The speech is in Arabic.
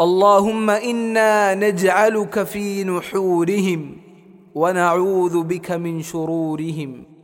اللهم إنا نجعلك في نحورهم ونعوذ بك من شرورهم.